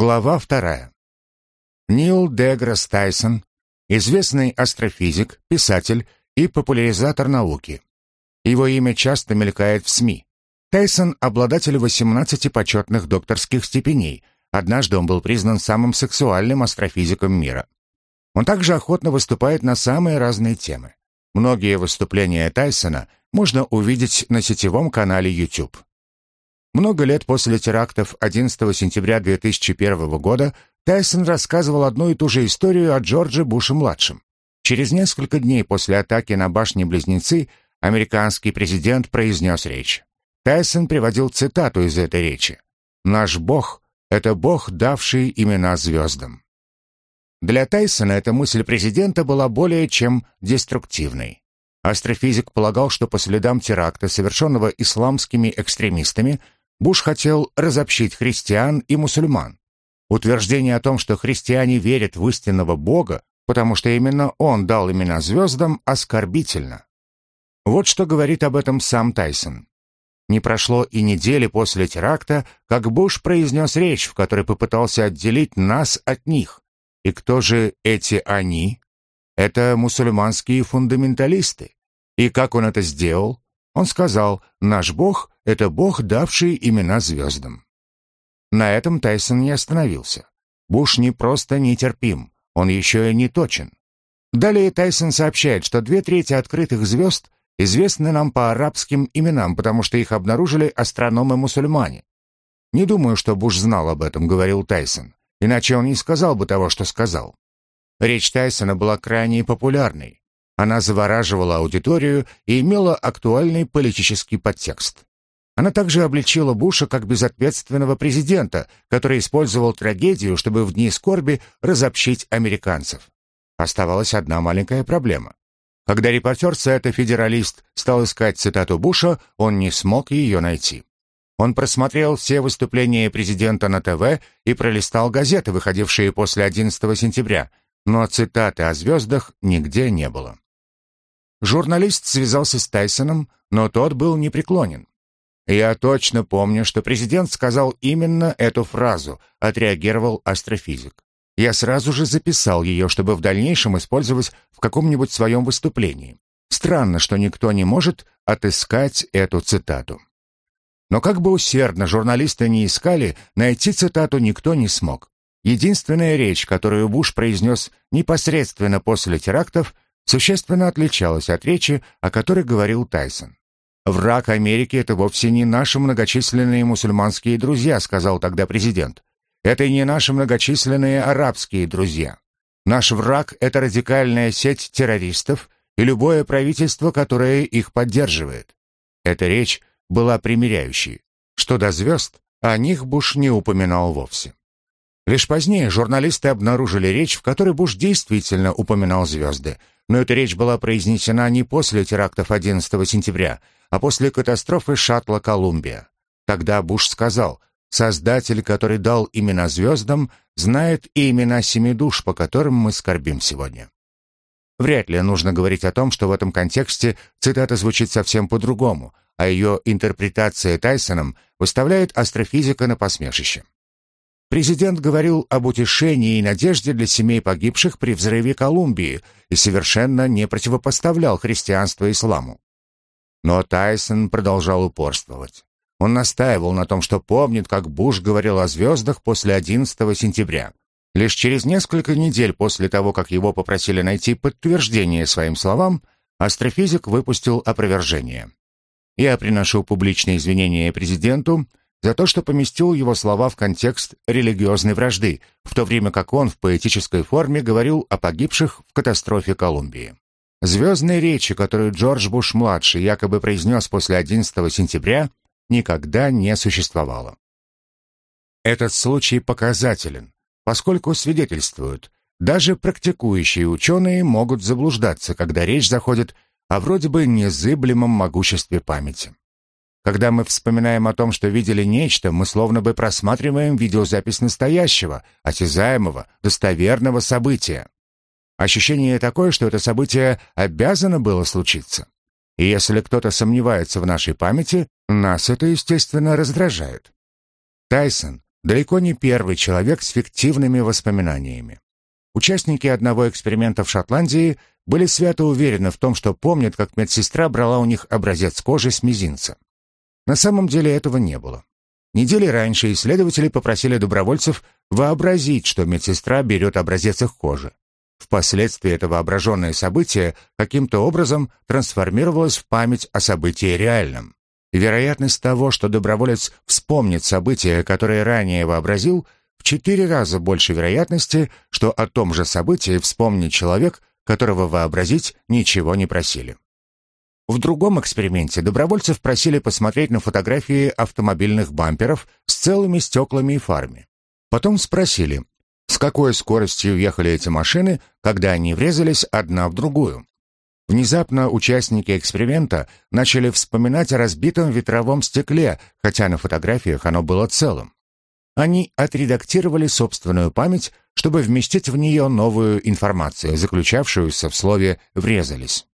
Глава вторая. Нил Деграсс Тайсон, известный астрофизик, писатель и популяризатор науки. Его имя часто мелькает в СМИ. Тайсон – обладатель 18 почетных докторских степеней. Однажды он был признан самым сексуальным астрофизиком мира. Он также охотно выступает на самые разные темы. Многие выступления Тайсона можно увидеть на сетевом канале YouTube. Много лет после терактов 11 сентября 2001 года Тайсон рассказывал одну и ту же историю о Джордже Буше-младшем. Через несколько дней после атаки на башни-близнецы американский президент произнес речь. Тайсон приводил цитату из этой речи. «Наш Бог — это Бог, давший имена звездам». Для Тайсона эта мысль президента была более чем деструктивной. Астрофизик полагал, что по следам теракта, совершенного исламскими экстремистами, Буш хотел разобщить христиан и мусульман. Утверждение о том, что христиане верят в истинного Бога, потому что именно он дал имена звездам, оскорбительно. Вот что говорит об этом сам Тайсон. Не прошло и недели после теракта, как Буш произнес речь, в которой попытался отделить нас от них. И кто же эти «они»? Это мусульманские фундаменталисты. И как он это сделал? Он сказал, наш Бог — это Бог, давший имена звездам. На этом Тайсон не остановился. Буш не просто нетерпим, он еще и не точен. Далее Тайсон сообщает, что две трети открытых звезд известны нам по арабским именам, потому что их обнаружили астрономы-мусульмане. «Не думаю, что Буш знал об этом», — говорил Тайсон, иначе он не сказал бы того, что сказал. Речь Тайсона была крайне популярной. Она завораживала аудиторию и имела актуальный политический подтекст. Она также обличила Буша как безответственного президента, который использовал трагедию, чтобы в дни скорби разобщить американцев. Оставалась одна маленькая проблема. Когда репортер сайта «Федералист» стал искать цитату Буша, он не смог ее найти. Он просмотрел все выступления президента на ТВ и пролистал газеты, выходившие после 11 сентября, но цитаты о звездах нигде не было. Журналист связался с Тайсоном, но тот был непреклонен. «Я точно помню, что президент сказал именно эту фразу», — отреагировал астрофизик. «Я сразу же записал ее, чтобы в дальнейшем использовать в каком-нибудь своем выступлении. Странно, что никто не может отыскать эту цитату». Но как бы усердно журналисты не искали, найти цитату никто не смог. Единственная речь, которую Буш произнес непосредственно после терактов, существенно отличалась от речи, о которой говорил Тайсон. «Враг Америки — это вовсе не наши многочисленные мусульманские друзья», сказал тогда президент. «Это не наши многочисленные арабские друзья. Наш враг — это радикальная сеть террористов и любое правительство, которое их поддерживает». Эта речь была примиряющей. Что до звезд, о них Буш не упоминал вовсе. Лишь позднее журналисты обнаружили речь, в которой Буш действительно упоминал звезды, но эта речь была произнесена не после терактов 11 сентября, а после катастрофы шаттла «Колумбия». Тогда Буш сказал, «Создатель, который дал имена звездам, знает и имена семи душ, по которым мы скорбим сегодня». Вряд ли нужно говорить о том, что в этом контексте цитата звучит совсем по-другому, а ее интерпретация Тайсоном выставляет астрофизика на посмешище. Президент говорил об утешении и надежде для семей погибших при взрыве Колумбии и совершенно не противопоставлял христианство исламу. Но Тайсон продолжал упорствовать. Он настаивал на том, что помнит, как Буш говорил о звездах после 11 сентября. Лишь через несколько недель после того, как его попросили найти подтверждение своим словам, астрофизик выпустил опровержение. «Я приношу публичные извинения президенту за то, что поместил его слова в контекст религиозной вражды, в то время как он в поэтической форме говорил о погибших в катастрофе Колумбии. Звездные речи, которую Джордж Буш-младший якобы произнес после 11 сентября, никогда не существовало. Этот случай показателен, поскольку свидетельствует, даже практикующие ученые могут заблуждаться, когда речь заходит о вроде бы незыблемом могуществе памяти. Когда мы вспоминаем о том, что видели нечто, мы словно бы просматриваем видеозапись настоящего, осязаемого, достоверного события. Ощущение такое, что это событие обязано было случиться. И если кто-то сомневается в нашей памяти, нас это, естественно, раздражает. Тайсон далеко не первый человек с фиктивными воспоминаниями. Участники одного эксперимента в Шотландии были свято уверены в том, что помнят, как медсестра брала у них образец кожи с мизинца. На самом деле этого не было. Недели раньше исследователи попросили добровольцев вообразить, что медсестра берет образец их кожи. Впоследствии это воображенное событие каким-то образом трансформировалось в память о событии реальном. Вероятность того, что доброволец вспомнит событие, которое ранее вообразил, в четыре раза больше вероятности, что о том же событии вспомнит человек, которого вообразить ничего не просили. В другом эксперименте добровольцев просили посмотреть на фотографии автомобильных бамперов с целыми стеклами и фарами. Потом спросили, с какой скоростью ехали эти машины, когда они врезались одна в другую. Внезапно участники эксперимента начали вспоминать о разбитом ветровом стекле, хотя на фотографиях оно было целым. Они отредактировали собственную память, чтобы вместить в нее новую информацию, заключавшуюся в слове «врезались».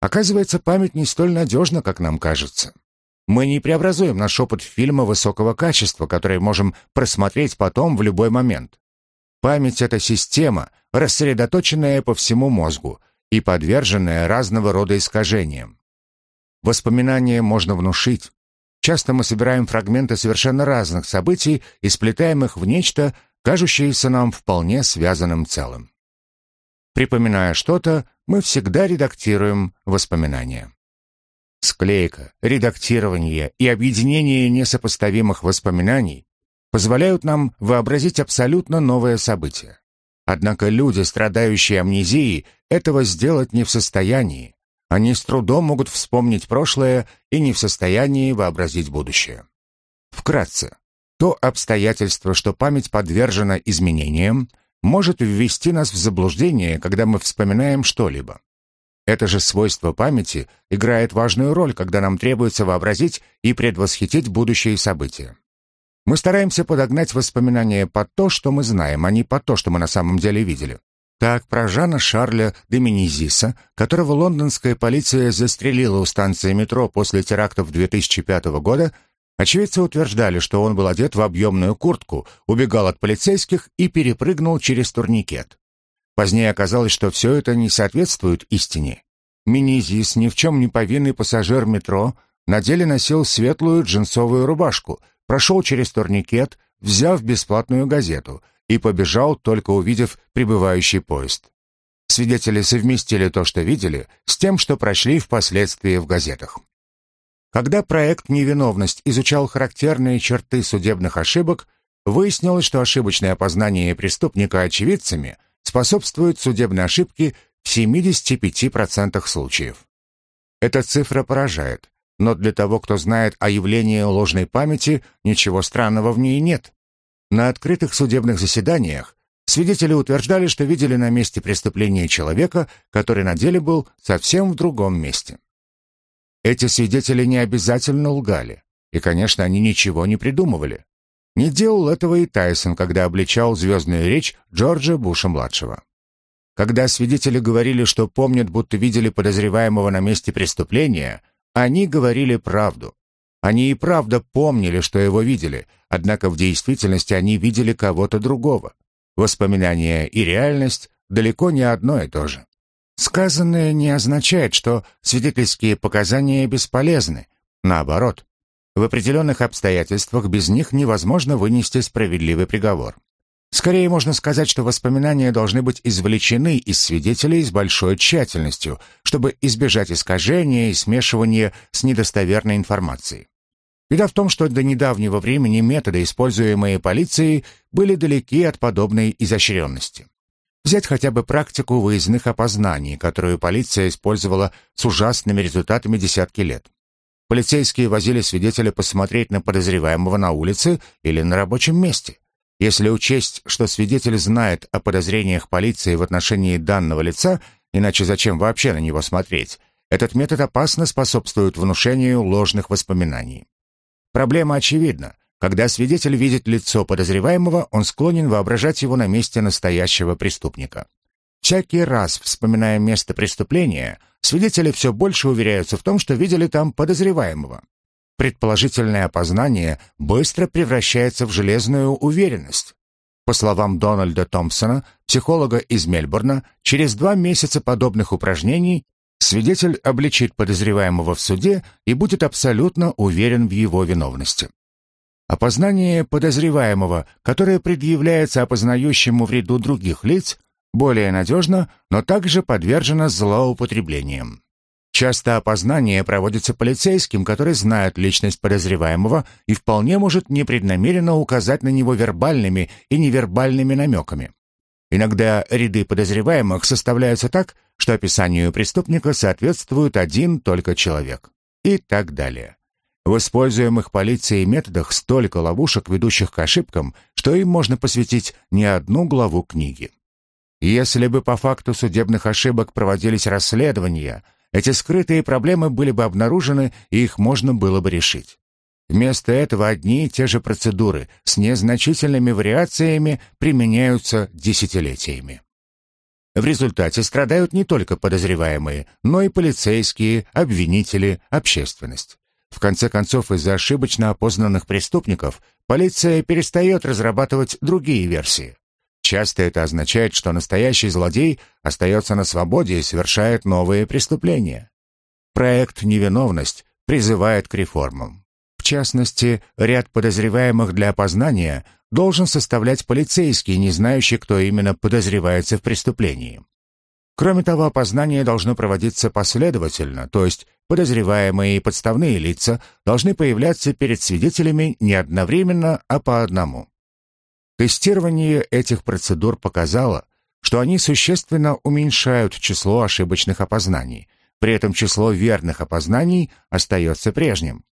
Оказывается, память не столь надежна, как нам кажется. Мы не преобразуем наш опыт в фильмы высокого качества, которые можем просмотреть потом в любой момент. Память — это система, рассредоточенная по всему мозгу и подверженная разного рода искажениям. Воспоминания можно внушить. Часто мы собираем фрагменты совершенно разных событий и сплетаем их в нечто, кажущееся нам вполне связанным целым. Припоминая что-то, мы всегда редактируем воспоминания. Склейка, редактирование и объединение несопоставимых воспоминаний позволяют нам вообразить абсолютно новое событие. Однако люди, страдающие амнезией, этого сделать не в состоянии. Они с трудом могут вспомнить прошлое и не в состоянии вообразить будущее. Вкратце, то обстоятельство, что память подвержена изменениям, может ввести нас в заблуждение, когда мы вспоминаем что-либо. Это же свойство памяти играет важную роль, когда нам требуется вообразить и предвосхитить будущие события. Мы стараемся подогнать воспоминания под то, что мы знаем, а не под то, что мы на самом деле видели. Так, про Жана Шарля де Менезиса, которого лондонская полиция застрелила у станции метро после терактов 2005 года, очевидцы утверждали, что он был одет в объемную куртку, убегал от полицейских и перепрыгнул через турникет. Позднее оказалось, что все это не соответствует истине. Менезис, ни в чем не повинный пассажир метро, на деле носил светлую джинсовую рубашку – прошел через турникет, взяв бесплатную газету и побежал, только увидев прибывающий поезд. Свидетели совместили то, что видели, с тем, что прочли впоследствии в газетах. Когда проект «Невиновность» изучал характерные черты судебных ошибок, выяснилось, что ошибочное опознание преступника очевидцами способствует судебной ошибке в 75% случаев. Эта цифра поражает, но для того, кто знает о явлении ложной памяти, ничего странного в ней нет. На открытых судебных заседаниях свидетели утверждали, что видели на месте преступления человека, который на деле был совсем в другом месте. Эти свидетели не обязательно лгали, и, конечно, они ничего не придумывали. Не делал этого и Тайсон, когда обличал звездную речь Джорджа Буша-младшего. Когда свидетели говорили, что помнят, будто видели подозреваемого на месте преступления – они говорили правду. Они и правда помнили, что его видели, однако в действительности они видели кого-то другого. Воспоминания и реальность далеко не одно и то же. Сказанное не означает, что свидетельские показания бесполезны. Наоборот, в определенных обстоятельствах без них невозможно вынести справедливый приговор. Скорее можно сказать, что воспоминания должны быть извлечены из свидетелей с большой тщательностью, чтобы избежать искажения и смешивания с недостоверной информацией. Беда в том, что до недавнего времени методы, используемые полицией, были далеки от подобной изощренности. Взять хотя бы практику выездных опознаний, которую полиция использовала с ужасными результатами десятки лет. Полицейские возили свидетеля посмотреть на подозреваемого на улице или на рабочем месте. Если учесть, что свидетель знает о подозрениях полиции в отношении данного лица, иначе зачем вообще на него смотреть, этот метод опасно способствует внушению ложных воспоминаний. Проблема очевидна. Когда свидетель видит лицо подозреваемого, он склонен воображать его на месте настоящего преступника. Всякий раз, вспоминая место преступления, свидетели все больше уверяются в том, что видели там подозреваемого. предположительное опознание быстро превращается в железную уверенность. По словам Дональда Томпсона, психолога из Мельбурна, через два месяца подобных упражнений свидетель обличит подозреваемого в суде и будет абсолютно уверен в его виновности. Опознание подозреваемого, которое предъявляется опознающему в ряду других лиц, более надежно, но также подвержено злоупотреблениям. Часто опознание проводится полицейским, который знает личность подозреваемого и вполне может непреднамеренно указать на него вербальными и невербальными намеками. Иногда ряды подозреваемых составляются так, что описанию преступника соответствует один только человек. И так далее. В используемых полицией методах столько ловушек, ведущих к ошибкам, что им можно посвятить не одну главу книги. Если бы по факту судебных ошибок проводились расследования – эти скрытые проблемы были бы обнаружены, и их можно было бы решить. Вместо этого одни и те же процедуры с незначительными вариациями применяются десятилетиями. В результате страдают не только подозреваемые, но и полицейские, обвинители, общественность. В конце концов, из-за ошибочно опознанных преступников полиция перестает разрабатывать другие версии. Часто это означает, что настоящий злодей остается на свободе и совершает новые преступления. Проект «Невиновность» призывает к реформам. В частности, ряд подозреваемых для опознания должен составлять полицейский, не знающий, кто именно подозревается в преступлении. Кроме того, опознание должно проводиться последовательно, то есть подозреваемые и подставные лица должны появляться перед свидетелями не одновременно, а по одному. Тестирование этих процедур показало, что они существенно уменьшают число ошибочных опознаний, при этом число верных опознаний остается прежним.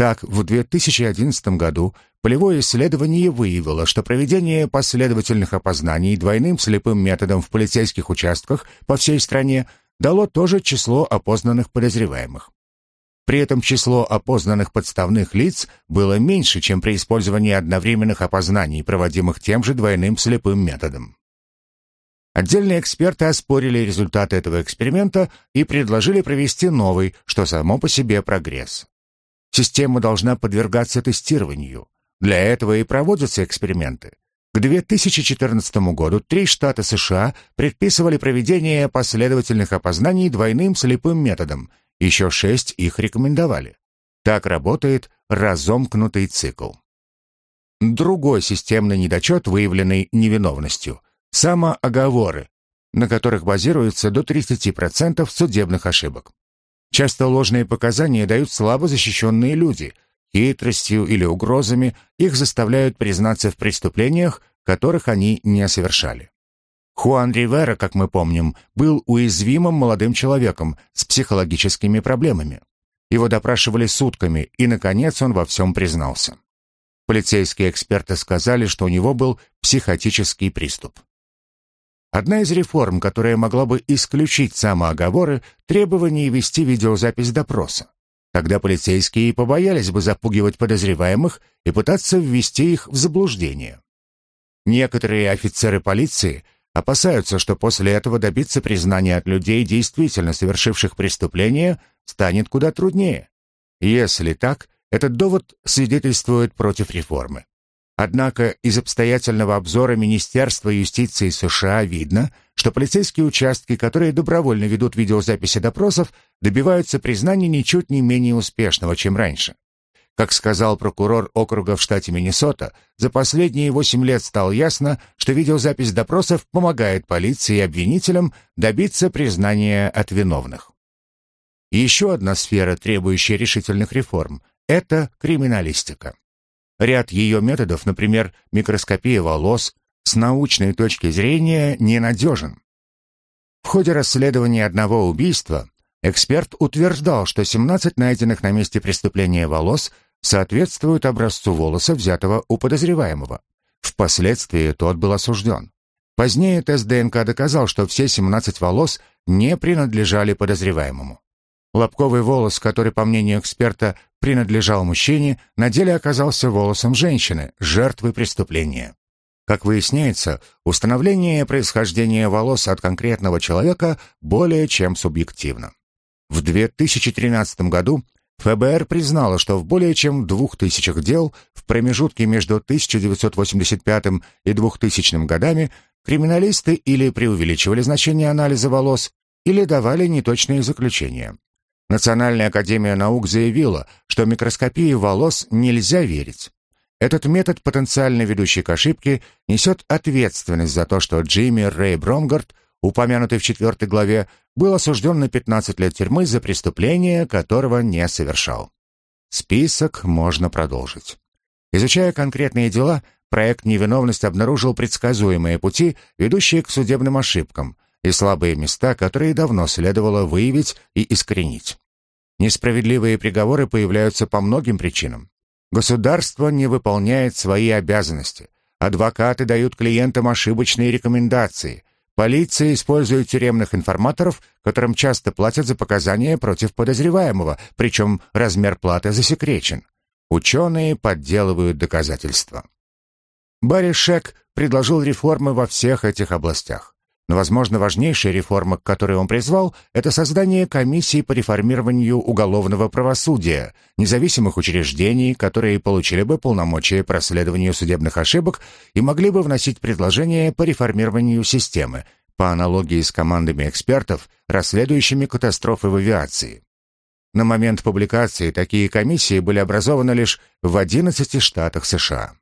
Так, в 2011 году полевое исследование выявило, что проведение последовательных опознаний двойным слепым методом в полицейских участках по всей стране дало тоже число опознанных подозреваемых. При этом число опознанных подставных лиц было меньше, чем при использовании одновременных опознаний, проводимых тем же двойным слепым методом. Отдельные эксперты оспорили результаты этого эксперимента и предложили провести новый, что само по себе прогресс. Система должна подвергаться тестированию. Для этого и проводятся эксперименты. К 2014 году три штата США предписывали проведение последовательных опознаний двойным слепым методом, еще шесть их рекомендовали. Так работает разомкнутый цикл. Другой системный недочет, выявленный невиновностью – самооговоры, на которых базируется до 30% судебных ошибок. Часто ложные показания дают слабо защищенные люди. Хитростью или угрозами их заставляют признаться в преступлениях, которых они не совершали. Хуан Ривера, как мы помним, был уязвимым молодым человеком с психологическими проблемами. Его допрашивали сутками, и, наконец, он во всем признался. Полицейские эксперты сказали, что у него был психотический приступ. Одна из реформ, которая могла бы исключить самооговоры, требование вести видеозапись допроса. Тогда полицейские побоялись бы запугивать подозреваемых и пытаться ввести их в заблуждение. Некоторые офицеры полиции – опасаются, что после этого добиться признания от людей, действительно совершивших преступление, станет куда труднее. Если так, этот довод свидетельствует против реформы. Однако из обстоятельного обзора Министерства юстиции США видно, что полицейские участки, которые добровольно ведут видеозаписи допросов, добиваются признания ничуть не менее успешного, чем раньше. Как сказал прокурор округа в штате Миннесота, за последние восемь лет стало ясно, что видеозапись допросов помогает полиции и обвинителям добиться признания от виновных. Еще одна сфера, требующая решительных реформ, это криминалистика. Ряд ее методов, например, микроскопия волос, с научной точки зрения ненадежен. В ходе расследования одного убийства эксперт утверждал, что 17 найденных на месте преступления волос соответствуют образцу волоса, взятого у подозреваемого. Впоследствии тот был осужден. Позднее тест ДНК доказал, что все 17 волос не принадлежали подозреваемому. Лобковый волос, который, по мнению эксперта, принадлежал мужчине, на деле оказался волосом женщины, жертвы преступления. Как выясняется, установление происхождения волос от конкретного человека более чем субъективно. В 2013 году ФБР признало, что в более чем двух тысячах дел в промежутке между 1985 и 2000 годами криминалисты или преувеличивали значение анализа волос, или давали неточные заключения. Национальная академия наук заявила, что микроскопии волос нельзя верить. Этот метод, потенциально ведущий к ошибке, несет ответственность за то, что Джимми Рэй Бромгард, упомянутый в четвертой главе, был осужден на 15 лет тюрьмы за преступление, которого не совершал. Список можно продолжить. Изучая конкретные дела, проект «Невиновность» обнаружил предсказуемые пути, ведущие к судебным ошибкам, и слабые места, которые давно следовало выявить и искоренить. Несправедливые приговоры появляются по многим причинам. Государство не выполняет свои обязанности. Адвокаты дают клиентам ошибочные рекомендации. Полиция использует тюремных информаторов, которым часто платят за показания против подозреваемого, причем размер платы засекречен. Ученые подделывают доказательства. Барри Шек предложил реформы во всех этих областях. Но, возможно, важнейшая реформа, к которой он призвал, это создание комиссии по реформированию уголовного правосудия, независимых учреждений, которые получили бы полномочия по расследованию судебных ошибок и могли бы вносить предложения по реформированию системы, по аналогии с командами экспертов, расследующими катастрофы в авиации. На момент публикации такие комиссии были образованы лишь в 11 штатах США.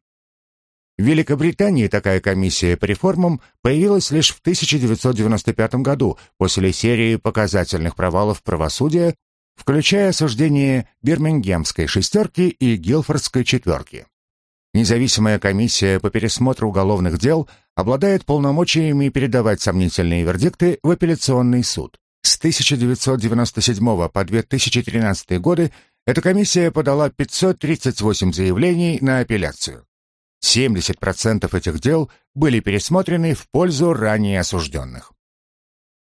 В Великобритании такая комиссия по реформам появилась лишь в 1995 году после серии показательных провалов правосудия, включая осуждение Бирмингемской шестерки и Гилфордской четверки. Независимая комиссия по пересмотру уголовных дел обладает полномочиями передавать сомнительные вердикты в апелляционный суд. С 1997 по 2013 годы эта комиссия подала 538 заявлений на апелляцию. 70% этих дел были пересмотрены в пользу ранее осужденных.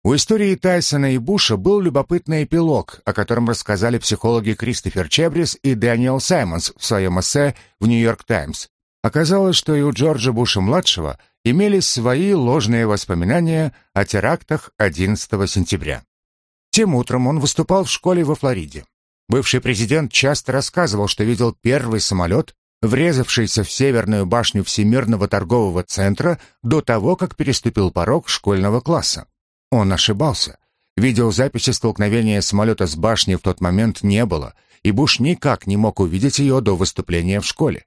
У истории Тайсона и Буша был любопытный эпилог, о котором рассказали психологи Кристофер Чебрис и Дэниел Саймонс в своем эссе в «Нью-Йорк Таймс». Оказалось, что и у Джорджа Буша-младшего имелись свои ложные воспоминания о терактах 11 сентября. Тем утром он выступал в школе во Флориде. Бывший президент часто рассказывал, что видел первый самолет, врезавшийся в северную башню Всемирного торгового центра до того, как переступил порог школьного класса. Он ошибался. Видеозаписи столкновения самолета с башней в тот момент не было, и Буш никак не мог увидеть ее до выступления в школе.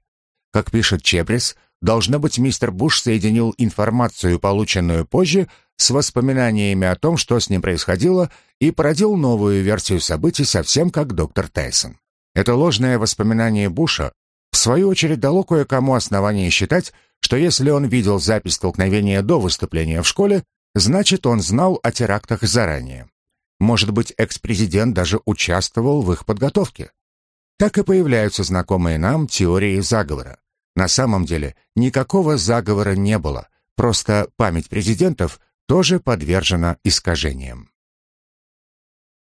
Как пишет Чебрис, должно быть, мистер Буш соединил информацию, полученную позже, с воспоминаниями о том, что с ним происходило, и породил новую версию событий совсем как доктор Тайсон. Это ложное воспоминание Буша в свою очередь дало кое-кому основание считать, что если он видел запись столкновения до выступления в школе, значит, он знал о терактах заранее. Может быть, экс-президент даже участвовал в их подготовке. Так и появляются знакомые нам теории заговора. На самом деле, никакого заговора не было, просто память президентов тоже подвержена искажениям.